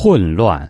混乱。